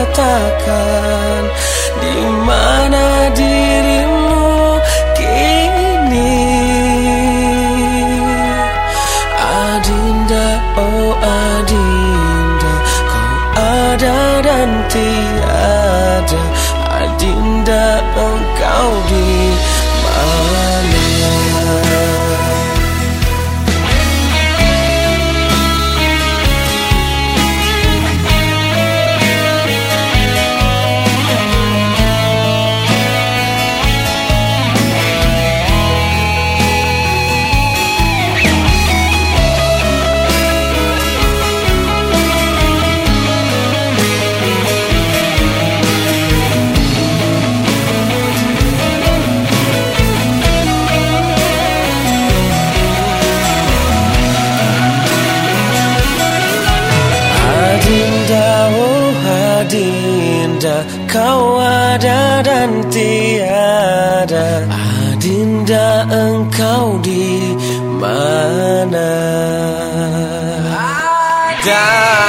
katakan di mana dirimu kini? Adinda oh Adinda kau ada dan tiada Adinda kau ada dan tiada. Adinda engkau di mana? Adinda